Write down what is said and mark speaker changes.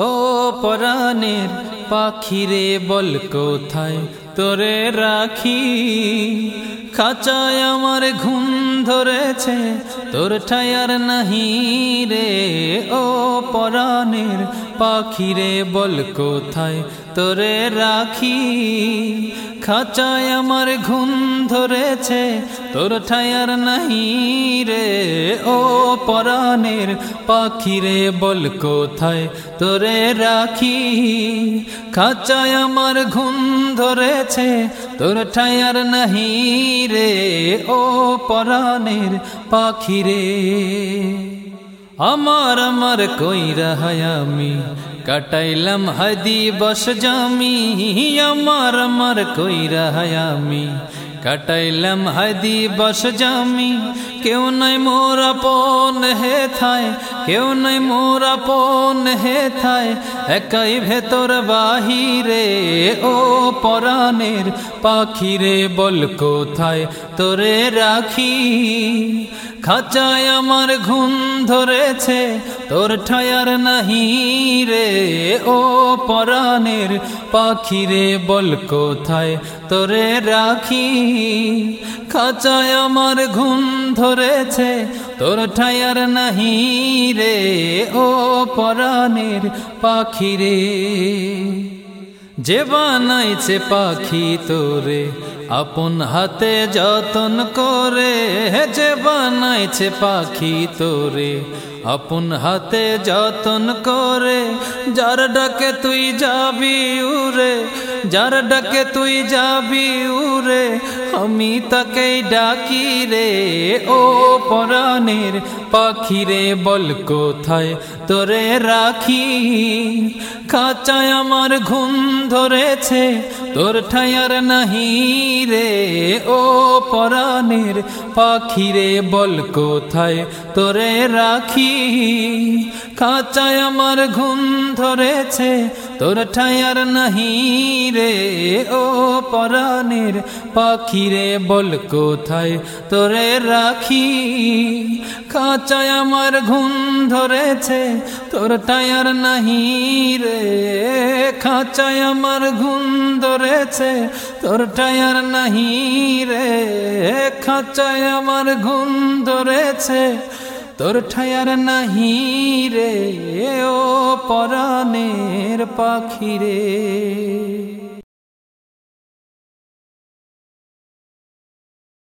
Speaker 1: ও পরাণের পাখিরে বল কোথায়? তোরে রাখি। খাঁচায় আমার ঘুম ধরেছে, তোর ঠায়ার নাহি রে। ও পরাণের পাখিরে বল কোথায়? তোরে রাখি। খাঁচায় আমার ঘুম ধরেছে। তোর ঠায়ার নাহি রে। ও পরাণের পাখিরে বল কোথায়? তোরে রাখি। খাঁচায় আমার ঘুম ধরেছে। তোর ঠায়ার নাহি রে। ও পরাণের পাখিরে। আমার আমার কই রাহায়ামি কাটাইলাম হাদি বস জামি। আমার আমার কই রাহায়ামি কাটাইলাম হাদি বস জামি। কেউ নাই মোর আপন হে থায় কেউ নাই মোর আপন হে থায় একাই ভেতর বাহিরে, ও পরাণের পাখিরে বল কোথায় তোরে রাখি। খাঁচায় আমার ঘুম ধরেছে তোর ঠায়ার নাহি রে, ও পরাণের পাখিরে বল কোথায় তোরে রাখি? খাঁচায় আমার ঘুম ধরেছে, তোর ঠায়ার নাহি রে, ও পরাণের পাখিরে যে বানাইছে পাখি তোরে, আপন হাতে যতন করে, যে বানাইছে পাখি তোরে আপন হাতে যতন করে, যার ডাকে তুই যাবি উরে যার ডাকে তুই যাবি উরে আমি তাকে ডাকি রে, ও পরাণের পাখিরে বল কোথায় তোরে রাখি? খাঁচায় আমার ঘুম ধরেছে তোর ঠায়ার নাহি রে, ও পরাণের পাখিরে বল কোথায় তোরে রাখি? খাঁচায় আমার ঘুম ধরেছে, তোর ঠায়ার নাহি রে, ও পরাণের পাখিরে বল কোথায় তোরে রাখি? খাঁচায় আমার ঘুম ধরেছে, তোর টায়ার নাহি রে খাঁচায় আমার ঘুম ধরেছে, তোর টায়ার নাহি রে। খাঁচায় আমার ঘুম ধরেছে, তোর ঠায়ার নাহি রে। ও পরাণের পাখিরে